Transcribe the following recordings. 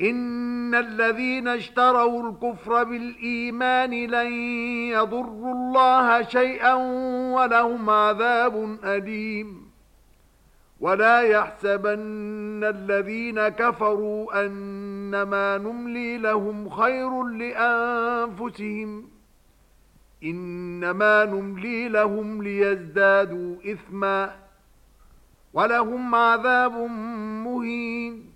إن الذين اشتروا الكفر بالإيمان لن يضروا الله شيئا ولهم عذاب أليم. ولا يحسبن الذين كفروا أنما نملي لهم خير لأنفسهم. إنما نملي لهم ليزدادوا إثما ولهم عذاب مهين.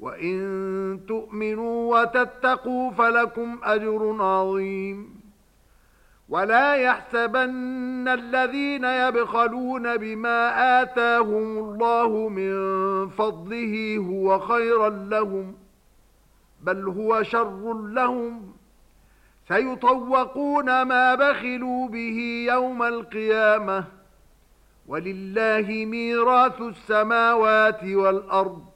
وَإِن تُؤْمِنُوا وَتَتَّقُوا فَلَكُمْ أَجْرٌ عَظِيمٌ. وَلَا يَحْسَبَنَّ الَّذِينَ يَبْخَلُونَ بِمَا آتَاهُمُ اللَّهُ مِنْ فَضْلِهِ هُوَ خَيْرًا لَهُمْ بَلْ هُوَ شَرٌّ لَهُمْ. سَيُطَوَّقُونَ مَا بَخِلُوا بِهِ يَوْمَ الْقِيَامَةِ. وَلِلَّهِ مِيرَاثُ السَّمَاوَاتِ وَالْأَرْضِ.